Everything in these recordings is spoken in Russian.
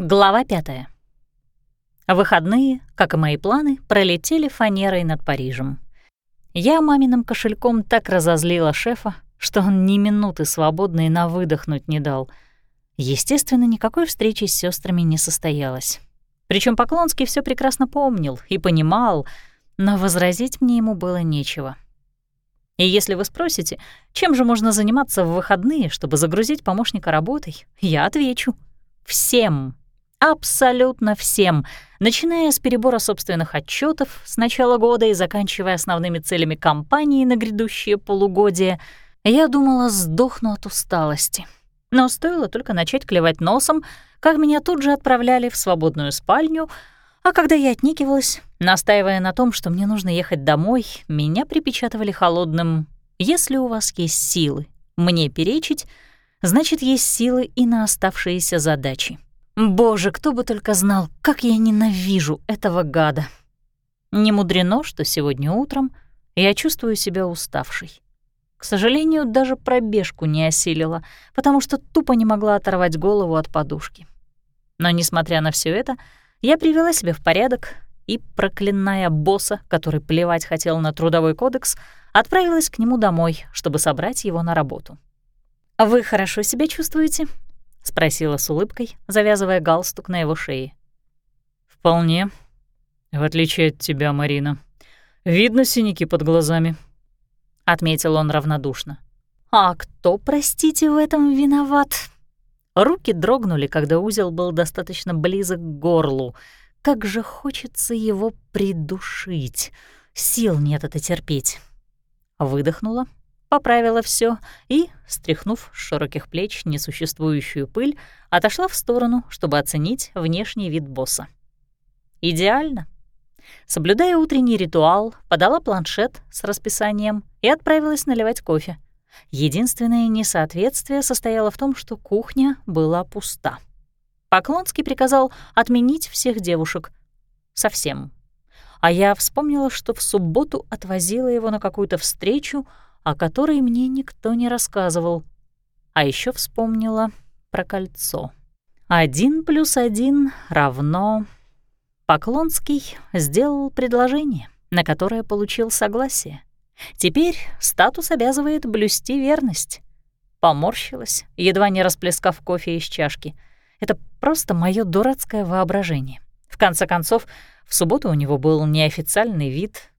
Глава пятая. Выходные, как и мои планы, пролетели фанерой над Парижем. Я маминым кошельком так разозлила шефа, что он ни минуты свободной на выдохнуть не дал. Естественно, никакой встречи с сестрами не состоялось. Причем Поклонский все прекрасно помнил и понимал, но возразить мне ему было нечего. И если вы спросите, чем же можно заниматься в выходные, чтобы загрузить помощника работой, я отвечу — всем. Абсолютно всем, начиная с перебора собственных отчетов с начала года и заканчивая основными целями компании на грядущее полугодие, я думала, сдохну от усталости. Но стоило только начать клевать носом, как меня тут же отправляли в свободную спальню, а когда я отникивалась, настаивая на том, что мне нужно ехать домой, меня припечатывали холодным «Если у вас есть силы мне перечить, значит, есть силы и на оставшиеся задачи». Боже, кто бы только знал, как я ненавижу этого гада. Не мудрено, что сегодня утром я чувствую себя уставшей. К сожалению, даже пробежку не осилила, потому что тупо не могла оторвать голову от подушки. Но, несмотря на все это, я привела себя в порядок и, проклиная босса, который плевать хотел на трудовой кодекс, отправилась к нему домой, чтобы собрать его на работу. «Вы хорошо себя чувствуете?» — спросила с улыбкой, завязывая галстук на его шее. «Вполне. В отличие от тебя, Марина. Видно синяки под глазами», — отметил он равнодушно. «А кто, простите, в этом виноват?» Руки дрогнули, когда узел был достаточно близок к горлу. Как же хочется его придушить. Сил нет это терпеть. Выдохнула, поправила все и, стряхнув с широких плеч несуществующую пыль, отошла в сторону, чтобы оценить внешний вид босса. Идеально. Соблюдая утренний ритуал, подала планшет с расписанием и отправилась наливать кофе. Единственное несоответствие состояло в том, что кухня была пуста. Поклонский приказал отменить всех девушек. Совсем. А я вспомнила, что в субботу отвозила его на какую-то встречу, о которой мне никто не рассказывал. А еще вспомнила про кольцо. Один плюс один равно... Поклонский сделал предложение, на которое получил согласие. Теперь статус обязывает блюсти верность. Поморщилась, едва не расплескав кофе из чашки. Это просто мое дурацкое воображение. В конце концов, в субботу у него был неофициальный вид,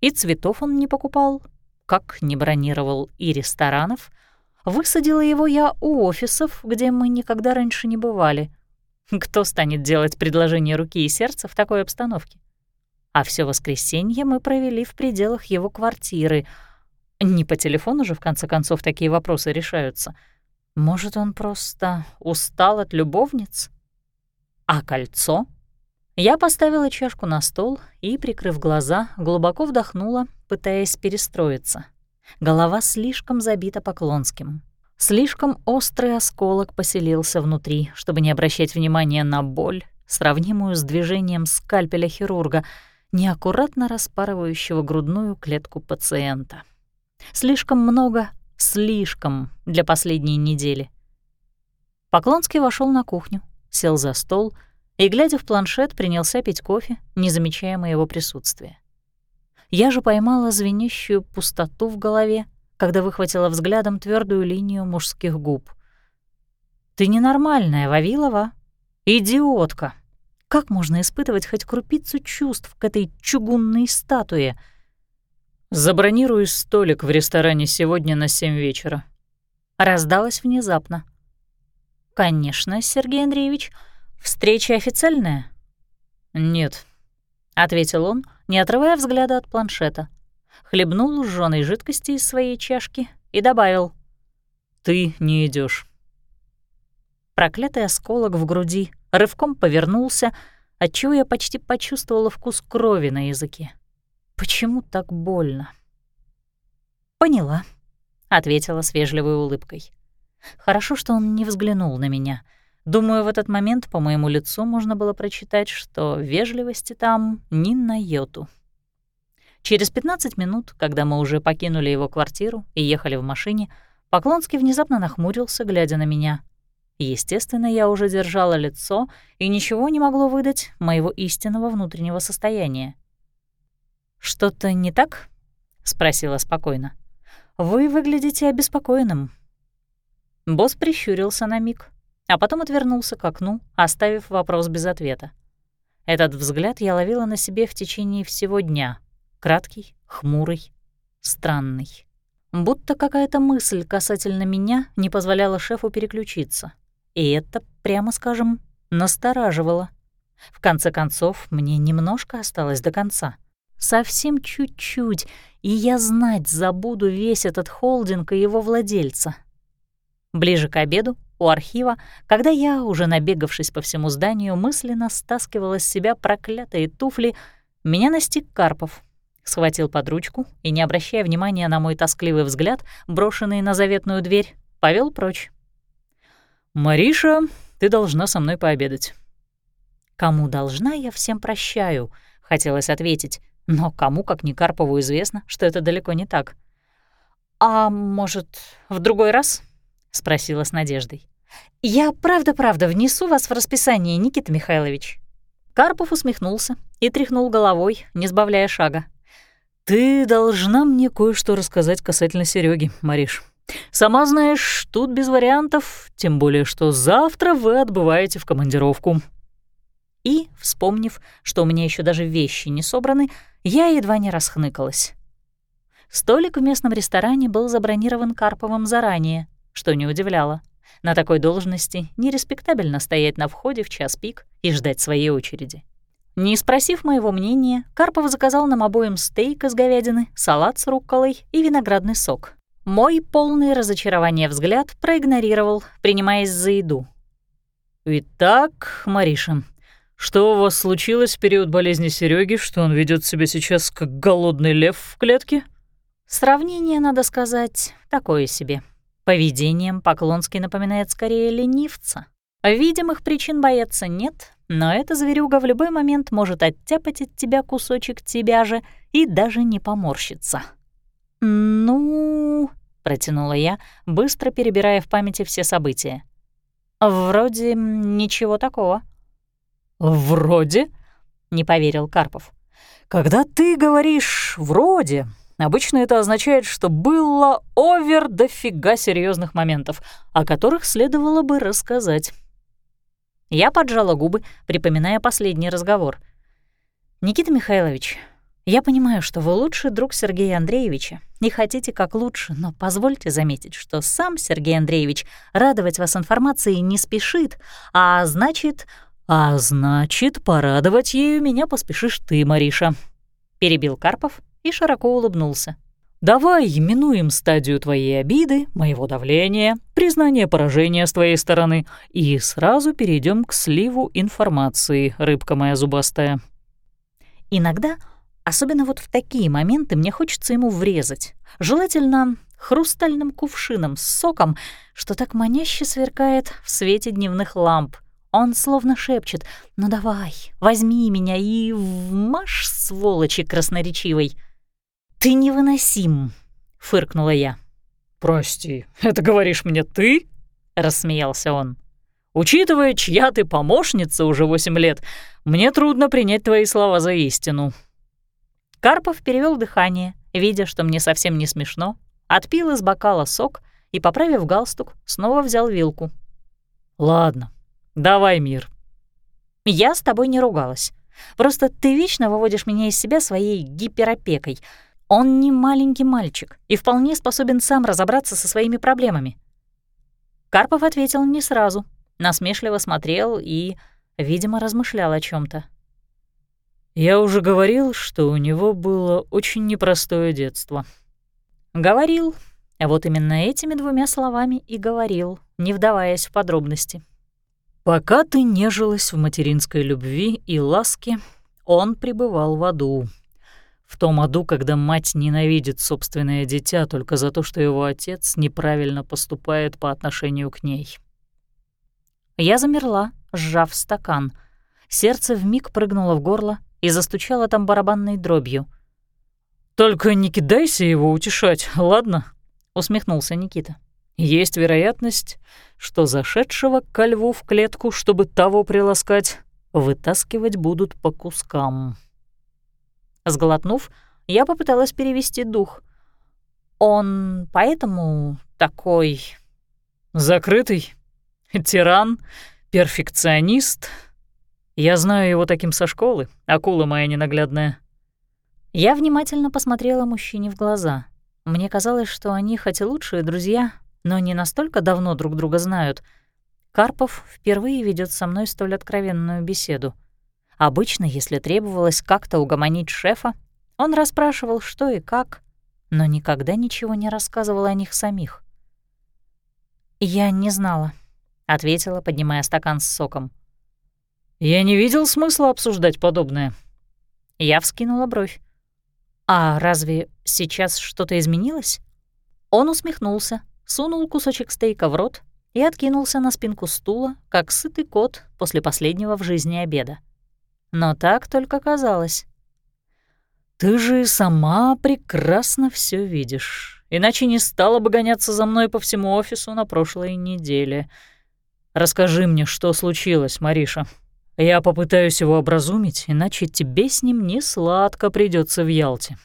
и цветов он не покупал, как не бронировал и ресторанов. Высадила его я у офисов, где мы никогда раньше не бывали. Кто станет делать предложение руки и сердца в такой обстановке? а все воскресенье мы провели в пределах его квартиры. Не по телефону же, в конце концов, такие вопросы решаются. Может, он просто устал от любовниц? А кольцо? Я поставила чашку на стол и, прикрыв глаза, глубоко вдохнула, пытаясь перестроиться. Голова слишком забита Поклонским. Слишком острый осколок поселился внутри, чтобы не обращать внимания на боль, сравнимую с движением скальпеля хирурга — неаккуратно распарывающего грудную клетку пациента. Слишком много, слишком для последней недели. Поклонский вошел на кухню, сел за стол и, глядя в планшет, принялся пить кофе, не замечая моего присутствия. Я же поймала звенящую пустоту в голове, когда выхватила взглядом твердую линию мужских губ. «Ты ненормальная, Вавилова. Идиотка!» Как можно испытывать хоть крупицу чувств к этой чугунной статуе? «Забронирую столик в ресторане сегодня на семь вечера». Раздалось внезапно. «Конечно, Сергей Андреевич. Встреча официальная?» «Нет», — ответил он, не отрывая взгляда от планшета. Хлебнул жжёной жидкости из своей чашки и добавил. «Ты не идешь. Проклятый осколок в груди рывком повернулся, отчего я почти почувствовала вкус крови на языке. Почему так больно? «Поняла», — ответила с вежливой улыбкой. Хорошо, что он не взглянул на меня. Думаю, в этот момент по моему лицу можно было прочитать, что вежливости там ни на йоту. Через 15 минут, когда мы уже покинули его квартиру и ехали в машине, Поклонский внезапно нахмурился, глядя на меня. Естественно, я уже держала лицо, и ничего не могло выдать моего истинного внутреннего состояния. «Что-то не так?» — спросила спокойно. «Вы выглядите обеспокоенным». Босс прищурился на миг, а потом отвернулся к окну, оставив вопрос без ответа. Этот взгляд я ловила на себе в течение всего дня. Краткий, хмурый, странный. Будто какая-то мысль касательно меня не позволяла шефу переключиться. И это, прямо скажем, настораживало. В конце концов, мне немножко осталось до конца. Совсем чуть-чуть, и я знать забуду весь этот холдинг и его владельца. Ближе к обеду, у архива, когда я, уже набегавшись по всему зданию, мысленно стаскивала с себя проклятые туфли, меня настиг Карпов. Схватил под ручку и, не обращая внимания на мой тоскливый взгляд, брошенный на заветную дверь, повел прочь. «Мариша, ты должна со мной пообедать». «Кому должна, я всем прощаю», — хотелось ответить, но кому, как не Карпову, известно, что это далеко не так. «А может, в другой раз?» — спросила с надеждой. «Я правда-правда внесу вас в расписание, Никита Михайлович». Карпов усмехнулся и тряхнул головой, не сбавляя шага. «Ты должна мне кое-что рассказать касательно Сереги, Мариш. Сама знаешь, тут без вариантов, тем более что завтра вы отбываете в командировку». И, вспомнив, что у меня еще даже вещи не собраны, я едва не расхныкалась. Столик в местном ресторане был забронирован Карповым заранее, что не удивляло. На такой должности нереспектабельно стоять на входе в час пик и ждать своей очереди. Не спросив моего мнения, Карпов заказал нам обоим стейк из говядины, салат с рукколой и виноградный сок. Мой полный разочарования взгляд проигнорировал, принимаясь за еду. «Итак, Мариша, что у вас случилось в период болезни Сереги, что он ведет себя сейчас как голодный лев в клетке?» Сравнение, надо сказать, такое себе. Поведением Поклонский напоминает скорее ленивца. Видимых причин бояться нет, но эта зверюга в любой момент может оттяпать от тебя кусочек тебя же и даже не поморщиться. «Ну...» — протянула я, быстро перебирая в памяти все события. «Вроде ничего такого». «Вроде?» — не поверил Карпов. «Когда ты говоришь «вроде», обычно это означает, что было овер дофига серьезных моментов, о которых следовало бы рассказать». Я поджала губы, припоминая последний разговор. «Никита Михайлович, я понимаю, что вы лучший друг Сергея Андреевича и хотите как лучше, но позвольте заметить, что сам Сергей Андреевич радовать вас информацией не спешит, а значит... «А значит, порадовать ею меня поспешишь ты, Мариша», — перебил Карпов и широко улыбнулся. «Давай минуем стадию твоей обиды, моего давления, признания поражения с твоей стороны и сразу перейдем к сливу информации, рыбка моя зубастая». Иногда Особенно вот в такие моменты мне хочется ему врезать. Желательно хрустальным кувшином с соком, что так маняще сверкает в свете дневных ламп. Он словно шепчет «Ну давай, возьми меня и вмажь, сволочи красноречивой». «Ты невыносим», — фыркнула я. «Прости, это говоришь мне ты?» — рассмеялся он. «Учитывая, чья ты помощница уже восемь лет, мне трудно принять твои слова за истину». Карпов перевел дыхание, видя, что мне совсем не смешно, отпил из бокала сок и, поправив галстук, снова взял вилку. «Ладно, давай мир». «Я с тобой не ругалась. Просто ты вечно выводишь меня из себя своей гиперопекой. Он не маленький мальчик и вполне способен сам разобраться со своими проблемами». Карпов ответил не сразу, насмешливо смотрел и, видимо, размышлял о чем то я уже говорил, что у него было очень непростое детство. Говорил. А вот именно этими двумя словами и говорил, не вдаваясь в подробности. Пока ты нежилась в материнской любви и ласке, он пребывал в аду. В том аду, когда мать ненавидит собственное дитя только за то, что его отец неправильно поступает по отношению к ней. Я замерла, сжав стакан. Сердце вмиг прыгнуло в горло, и застучала там барабанной дробью. «Только не кидайся его утешать, ладно?» — усмехнулся Никита. Есть вероятность, что зашедшего ко льву в клетку, чтобы того приласкать, вытаскивать будут по кускам. Сглотнув, я попыталась перевести дух. Он поэтому такой... Закрытый? Тиран? Перфекционист? Я знаю его таким со школы, акула моя ненаглядная. Я внимательно посмотрела мужчине в глаза. Мне казалось, что они хоть и лучшие друзья, но не настолько давно друг друга знают. Карпов впервые ведет со мной столь откровенную беседу. Обычно, если требовалось как-то угомонить шефа, он расспрашивал, что и как, но никогда ничего не рассказывал о них самих. «Я не знала», — ответила, поднимая стакан с соком. «Я не видел смысла обсуждать подобное». Я вскинула бровь. «А разве сейчас что-то изменилось?» Он усмехнулся, сунул кусочек стейка в рот и откинулся на спинку стула, как сытый кот после последнего в жизни обеда. Но так только казалось. «Ты же сама прекрасно все видишь, иначе не стала бы гоняться за мной по всему офису на прошлой неделе. Расскажи мне, что случилось, Мариша». Я попытаюсь его образумить, иначе тебе с ним не сладко придется в Ялте».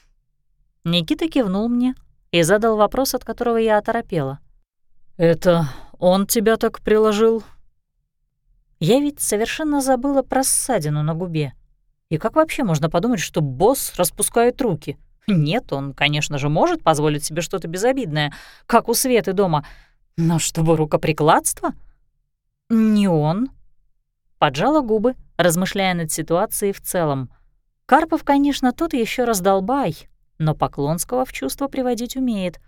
Никита кивнул мне и задал вопрос, от которого я оторопела. «Это он тебя так приложил?» Я ведь совершенно забыла про ссадину на губе. И как вообще можно подумать, что босс распускает руки? Нет, он, конечно же, может позволить себе что-то безобидное, как у Светы дома. Но чтобы рукоприкладство? Не он, Поджала губы, размышляя над ситуацией в целом. Карпов, конечно, тот еще раздолбай, но Поклонского в чувство приводить умеет,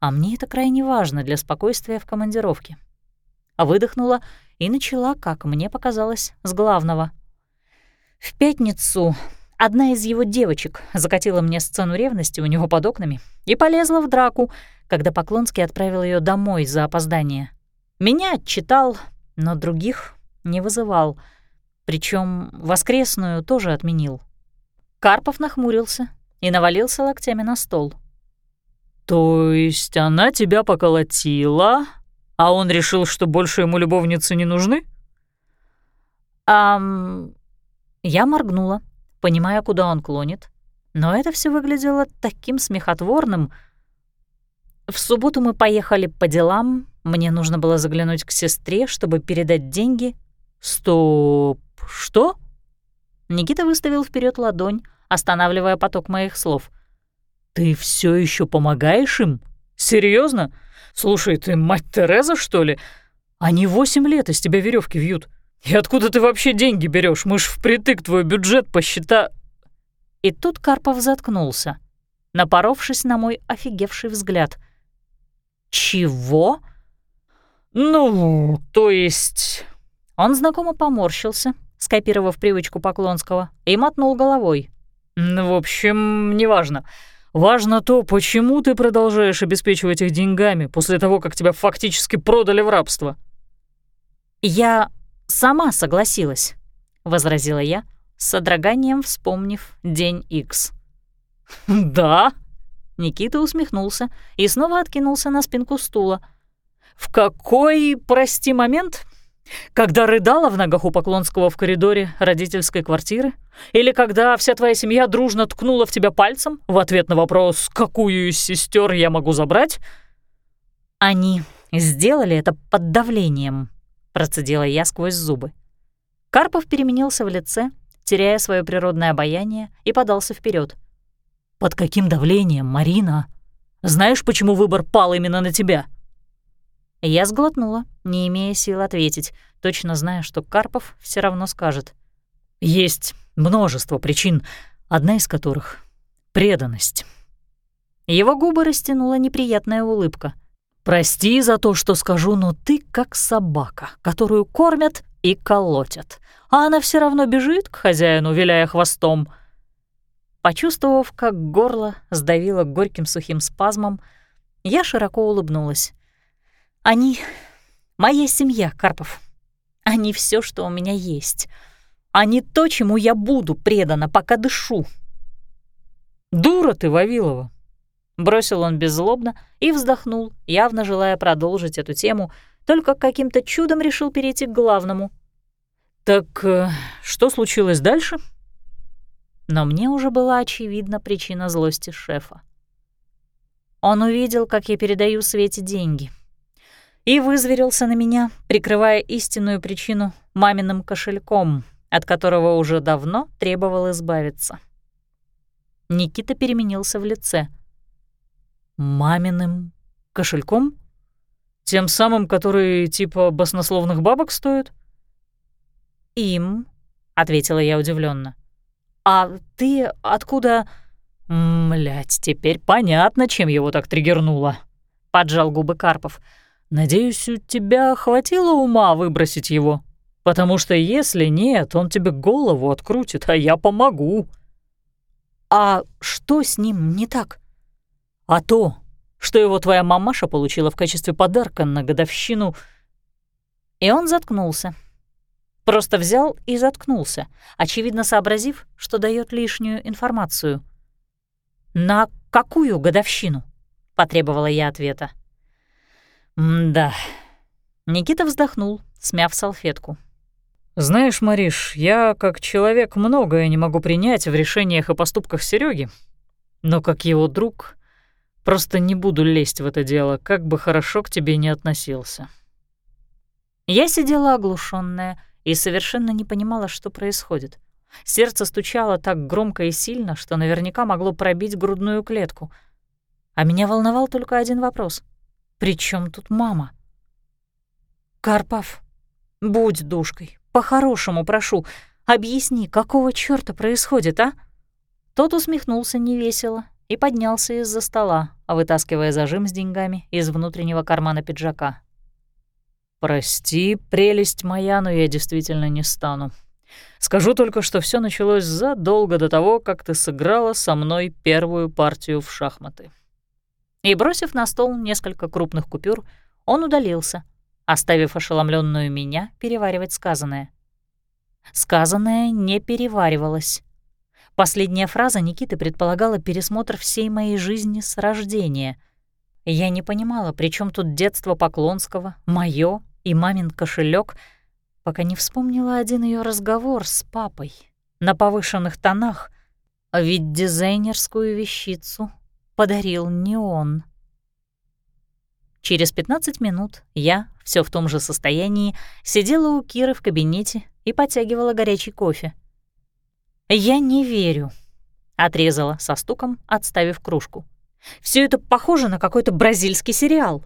а мне это крайне важно для спокойствия в командировке. Выдохнула и начала, как мне показалось, с главного. В пятницу одна из его девочек закатила мне сцену ревности у него под окнами и полезла в драку, когда Поклонский отправил ее домой за опоздание. Меня отчитал, но других не вызывал. Причем воскресную тоже отменил. Карпов нахмурился и навалился локтями на стол. «То есть она тебя поколотила, а он решил, что больше ему любовницы не нужны?» «Ам...» Я моргнула, понимая, куда он клонит, но это все выглядело таким смехотворным. В субботу мы поехали по делам, мне нужно было заглянуть к сестре, чтобы передать деньги, «Стоп! Что?» Никита выставил вперед ладонь, останавливая поток моих слов. «Ты все еще помогаешь им? Серьезно? Слушай, ты мать Тереза, что ли? Они восемь лет из тебя веревки вьют. И откуда ты вообще деньги берешь? Мы ж впритык твой бюджет посчита...» И тут Карпов заткнулся, напоровшись на мой офигевший взгляд. «Чего?» «Ну, то есть...» Он знакомо поморщился, скопировав привычку Поклонского, и мотнул головой. «Ну, «В общем, неважно. Важно то, почему ты продолжаешь обеспечивать их деньгами после того, как тебя фактически продали в рабство». «Я сама согласилась», — возразила я, с содроганием вспомнив день Икс. «Да?» — Никита усмехнулся и снова откинулся на спинку стула. «В какой, прости, момент когда рыдала в ногах у Поклонского в коридоре родительской квартиры? Или когда вся твоя семья дружно ткнула в тебя пальцем в ответ на вопрос «Какую из сестер я могу забрать?» «Они сделали это под давлением», — процедила я сквозь зубы. Карпов переменился в лице, теряя свое природное обаяние, и подался вперед. «Под каким давлением, Марина? Знаешь, почему выбор пал именно на тебя?» Я сглотнула, не имея сил ответить, точно зная, что Карпов все равно скажет. «Есть множество причин, одна из которых — преданность». Его губы растянула неприятная улыбка. «Прости за то, что скажу, но ты как собака, которую кормят и колотят, а она все равно бежит к хозяину, виляя хвостом». Почувствовав, как горло сдавило горьким сухим спазмом, я широко улыбнулась. Они — моя семья, Карпов. Они все, что у меня есть. Они то, чему я буду предана, пока дышу. Дура ты, Вавилова. Бросил он беззлобно и вздохнул, явно желая продолжить эту тему, только каким-то чудом решил перейти к главному. «Так э, что случилось дальше?» Но мне уже была очевидна причина злости шефа. Он увидел, как я передаю Свете деньги, и вызверился на меня, прикрывая истинную причину маминым кошельком, от которого уже давно требовал избавиться. Никита переменился в лице. «Маминым кошельком? Тем самым, который типа баснословных бабок стоит?» «Им», — ответила я удивленно. «А ты откуда...» «Млядь, теперь понятно, чем его так триггернуло», — поджал губы Карпов. «Надеюсь, у тебя хватило ума выбросить его? Потому что если нет, он тебе голову открутит, а я помогу». «А что с ним не так?» «А то, что его твоя мамаша получила в качестве подарка на годовщину...» И он заткнулся. Просто взял и заткнулся, очевидно сообразив, что дает лишнюю информацию. «На какую годовщину?» — потребовала я ответа. «Да». Никита вздохнул, смяв салфетку. «Знаешь, Мариш, я, как человек, многое не могу принять в решениях и поступках Сереги, но как его друг просто не буду лезть в это дело, как бы хорошо к тебе не относился». Я сидела оглушенная и совершенно не понимала, что происходит. Сердце стучало так громко и сильно, что наверняка могло пробить грудную клетку. А меня волновал только один вопрос. «При чем тут мама?» «Карпов, будь душкой, по-хорошему прошу, объясни, какого чёрта происходит, а?» Тот усмехнулся невесело и поднялся из-за стола, вытаскивая зажим с деньгами из внутреннего кармана пиджака. «Прости, прелесть моя, но я действительно не стану. Скажу только, что все началось задолго до того, как ты сыграла со мной первую партию в шахматы». И, бросив на стол несколько крупных купюр, он удалился, оставив ошеломленную меня переваривать сказанное. Сказанное не переваривалось. Последняя фраза Никиты предполагала пересмотр всей моей жизни с рождения. Я не понимала, при чем тут детство Поклонского, моё и мамин кошелек, пока не вспомнила один ее разговор с папой на повышенных тонах, ведь дизайнерскую вещицу подарил не он. Через 15 минут я, все в том же состоянии, сидела у Киры в кабинете и потягивала горячий кофе. «Я не верю», — отрезала со стуком, отставив кружку. Все это похоже на какой-то бразильский сериал».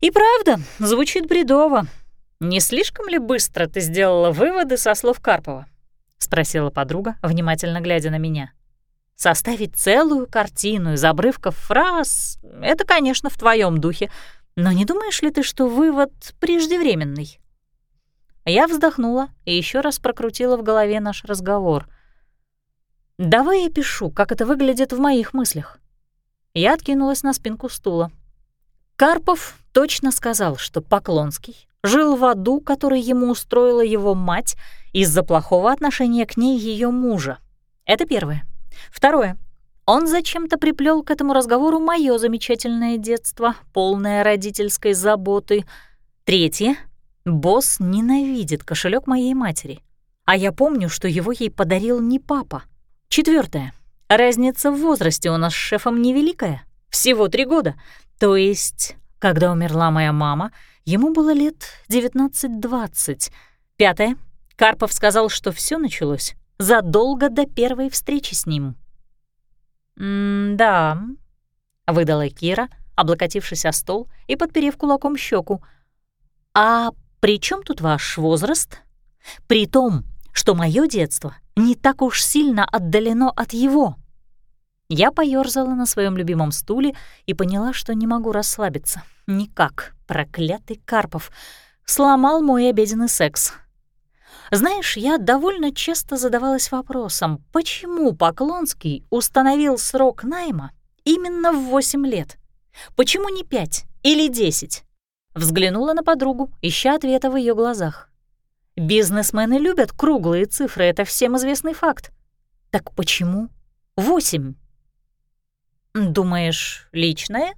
«И правда, звучит бредово. Не слишком ли быстро ты сделала выводы со слов Карпова?» — спросила подруга, внимательно глядя на меня. Составить целую картину из обрывков фраз — это, конечно, в твоем духе, но не думаешь ли ты, что вывод преждевременный? Я вздохнула и еще раз прокрутила в голове наш разговор. «Давай я пишу, как это выглядит в моих мыслях». Я откинулась на спинку стула. Карпов точно сказал, что Поклонский жил в аду, который ему устроила его мать из-за плохого отношения к ней ее мужа. Это первое. Второе. Он зачем-то приплел к этому разговору мое замечательное детство, полное родительской заботы. Третье. Босс ненавидит кошелек моей матери. А я помню, что его ей подарил не папа. Четвертое. Разница в возрасте у нас с шефом невеликая. Всего три года. То есть, когда умерла моя мама, ему было лет 19-20. Пятое. Карпов сказал, что все началось задолго до первой встречи с ним. «М-да», — выдала Кира, облокотившись о стол и подперев кулаком щеку. «А при чем тут ваш возраст? При том, что мое детство не так уж сильно отдалено от его». Я поёрзала на своем любимом стуле и поняла, что не могу расслабиться. Никак. Проклятый Карпов. Сломал мой обеденный секс. Знаешь, я довольно часто задавалась вопросом, почему Поклонский установил срок найма именно в 8 лет? Почему не 5 или 10? Взглянула на подругу, ища ответа в ее глазах. Бизнесмены любят круглые цифры, это всем известный факт. Так почему 8? «Думаешь, личное?»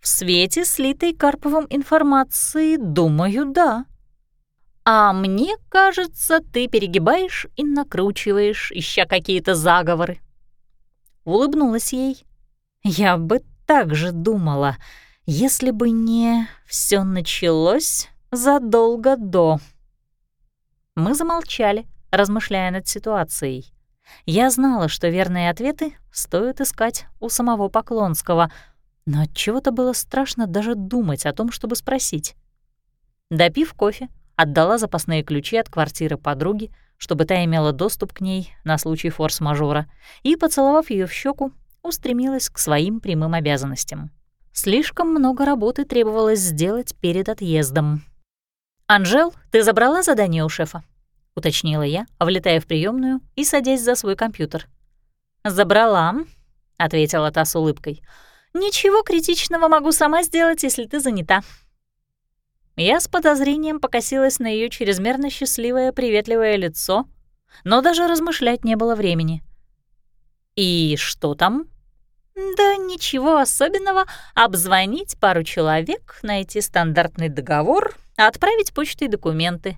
«В свете слитой Карповым информации, думаю, да». «А мне кажется, ты перегибаешь и накручиваешь, ища какие-то заговоры». Улыбнулась ей. «Я бы так же думала, если бы не все началось задолго до». Мы замолчали, размышляя над ситуацией. Я знала, что верные ответы стоит искать у самого Поклонского, но чего то было страшно даже думать о том, чтобы спросить. Допив кофе, отдала запасные ключи от квартиры подруги, чтобы та имела доступ к ней на случай форс-мажора, и, поцеловав ее в щеку, устремилась к своим прямым обязанностям. Слишком много работы требовалось сделать перед отъездом. «Анжел, ты забрала задание у шефа?» — уточнила я, влетая в приемную и садясь за свой компьютер. «Забрала», — ответила та с улыбкой. «Ничего критичного могу сама сделать, если ты занята». Я с подозрением покосилась на ее чрезмерно счастливое приветливое лицо, но даже размышлять не было времени. «И что там?» «Да ничего особенного. Обзвонить пару человек, найти стандартный договор, отправить почтой документы».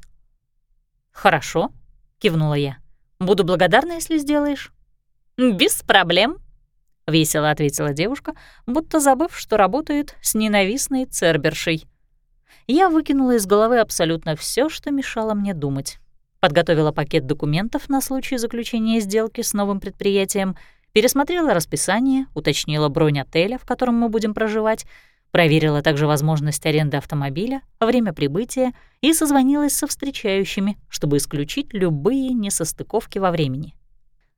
«Хорошо», — кивнула я. «Буду благодарна, если сделаешь». «Без проблем», — весело ответила девушка, будто забыв, что работает с ненавистной цербершей я выкинула из головы абсолютно все, что мешало мне думать. Подготовила пакет документов на случай заключения сделки с новым предприятием, пересмотрела расписание, уточнила бронь отеля, в котором мы будем проживать, проверила также возможность аренды автомобиля, время прибытия и созвонилась со встречающими, чтобы исключить любые несостыковки во времени.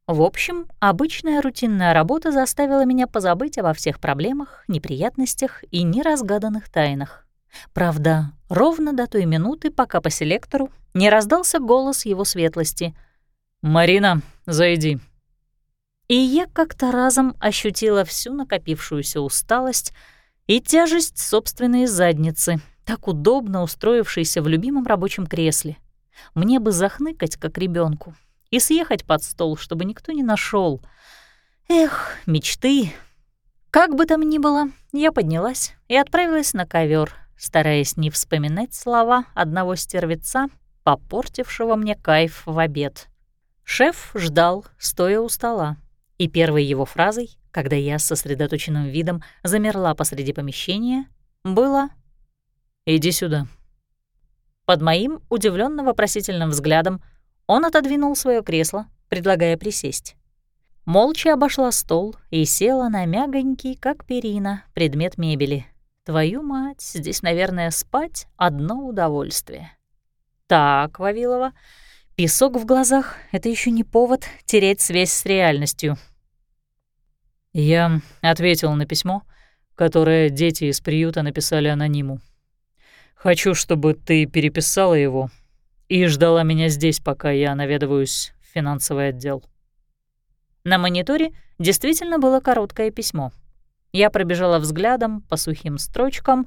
В общем, обычная рутинная работа заставила меня позабыть обо всех проблемах, неприятностях и неразгаданных тайнах. Правда, ровно до той минуты, пока по селектору не раздался голос его светлости. «Марина, зайди». И я как-то разом ощутила всю накопившуюся усталость и тяжесть собственной задницы, так удобно устроившейся в любимом рабочем кресле. Мне бы захныкать, как ребенку, и съехать под стол, чтобы никто не нашел. Эх, мечты. Как бы там ни было, я поднялась и отправилась на ковер, стараясь не вспоминать слова одного стервеца, попортившего мне кайф в обед. Шеф ждал, стоя у стола, и первой его фразой, когда я с сосредоточенным видом замерла посреди помещения, было «Иди сюда». Под моим удивленно вопросительным взглядом он отодвинул свое кресло, предлагая присесть. Молча обошла стол и села на мягонький, как перина, предмет мебели — Твою мать, здесь, наверное, спать — одно удовольствие. Так, Вавилова, песок в глазах — это еще не повод терять связь с реальностью. Я ответил на письмо, которое дети из приюта написали анониму. Хочу, чтобы ты переписала его и ждала меня здесь, пока я наведываюсь в финансовый отдел. На мониторе действительно было короткое письмо — я пробежала взглядом по сухим строчкам,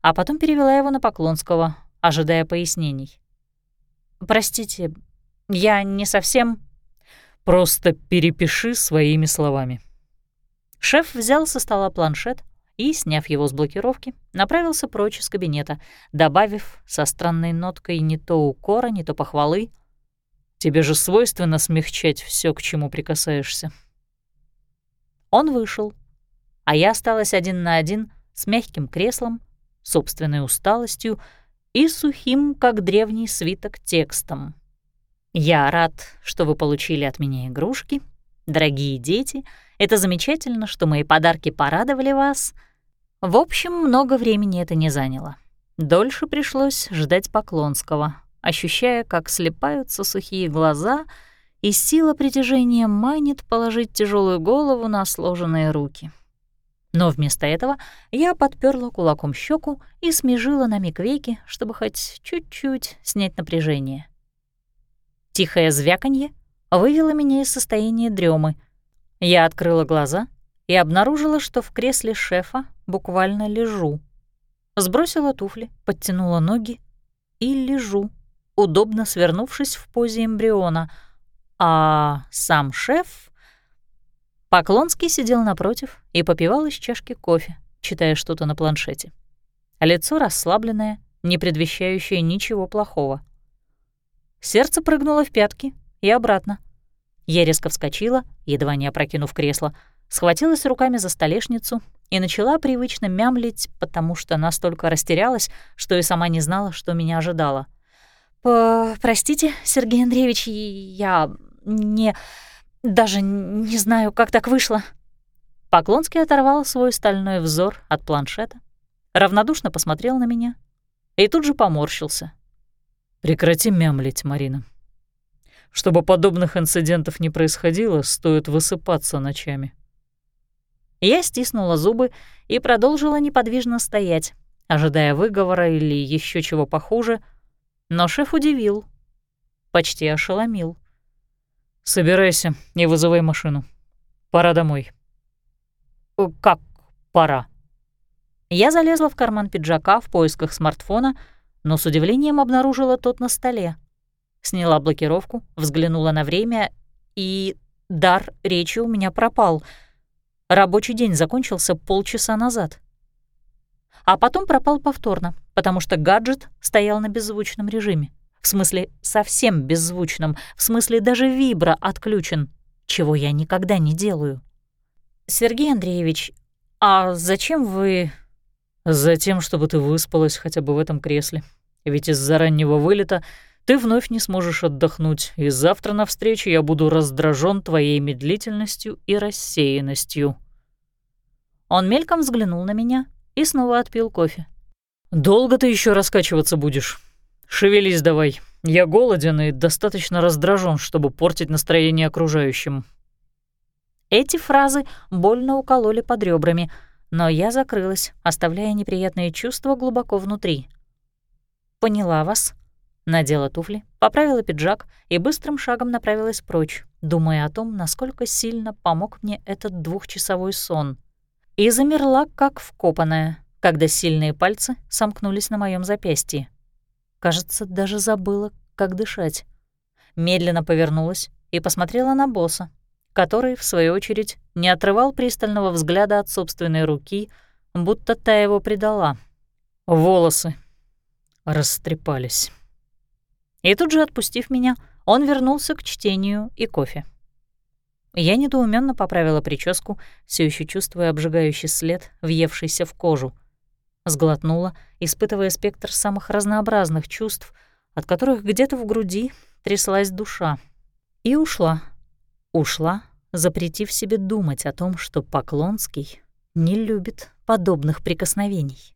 а потом перевела его на Поклонского, ожидая пояснений. «Простите, я не совсем...» «Просто перепиши своими словами». Шеф взял со стола планшет и, сняв его с блокировки, направился прочь из кабинета, добавив со странной ноткой не то укора, не то похвалы. «Тебе же свойственно смягчать все, к чему прикасаешься». Он вышел, а я осталась один на один с мягким креслом, собственной усталостью и сухим, как древний свиток, текстом. «Я рад, что вы получили от меня игрушки. Дорогие дети, это замечательно, что мои подарки порадовали вас. В общем, много времени это не заняло. Дольше пришлось ждать Поклонского, ощущая, как слепаются сухие глаза, и сила притяжения манит положить тяжелую голову на сложенные руки. Но вместо этого я подперла кулаком щеку и смежила на миг веки, чтобы хоть чуть-чуть снять напряжение. Тихое звяканье вывело меня из состояния дремы. Я открыла глаза и обнаружила, что в кресле шефа буквально лежу. Сбросила туфли, подтянула ноги и лежу, удобно свернувшись в позе эмбриона, а сам шеф Поклонский сидел напротив и попивал из чашки кофе, читая что-то на планшете. Лицо расслабленное, не предвещающее ничего плохого. Сердце прыгнуло в пятки и обратно. Я резко вскочила, едва не опрокинув кресло, схватилась руками за столешницу и начала привычно мямлить, потому что настолько растерялась, что и сама не знала, что меня ожидало. «Простите, Сергей Андреевич, я не... даже не знаю, как так вышло». Поклонский оторвал свой стальной взор от планшета, равнодушно посмотрел на меня и тут же поморщился. «Прекрати мямлить, Марина. Чтобы подобных инцидентов не происходило, стоит высыпаться ночами». Я стиснула зубы и продолжила неподвижно стоять, ожидая выговора или еще чего похуже, но шеф удивил, почти ошеломил. «Собирайся и вызывай машину. Пора домой». «Э, «Как пора?» Я залезла в карман пиджака в поисках смартфона, но с удивлением обнаружила тот на столе. Сняла блокировку, взглянула на время, и дар речи у меня пропал — Рабочий день закончился полчаса назад. А потом пропал повторно, потому что гаджет стоял на беззвучном режиме. В смысле, совсем беззвучном, в смысле, даже вибро отключен, чего я никогда не делаю. «Сергей Андреевич, а зачем вы...» «Затем, чтобы ты выспалась хотя бы в этом кресле. Ведь из-за раннего вылета ты вновь не сможешь отдохнуть, и завтра на встрече я буду раздражен твоей медлительностью и рассеянностью». Он мельком взглянул на меня и снова отпил кофе. «Долго ты еще раскачиваться будешь? Шевелись давай. Я голоден и достаточно раздражен, чтобы портить настроение окружающим». Эти фразы больно укололи под ребрами, но я закрылась, оставляя неприятные чувства глубоко внутри. «Поняла вас», Надела туфли, поправила пиджак и быстрым шагом направилась прочь, думая о том, насколько сильно помог мне этот двухчасовой сон и замерла, как вкопанная, когда сильные пальцы сомкнулись на моем запястье. Кажется, даже забыла, как дышать. Медленно повернулась и посмотрела на босса, который, в свою очередь, не отрывал пристального взгляда от собственной руки, будто та его предала. Волосы растрепались. И тут же, отпустив меня, он вернулся к чтению и кофе. Я недоуменно поправила прическу, все еще чувствуя обжигающий след, въевшийся в кожу. Сглотнула, испытывая спектр самых разнообразных чувств, от которых где-то в груди тряслась душа. И ушла. Ушла, запретив себе думать о том, что Поклонский не любит подобных прикосновений.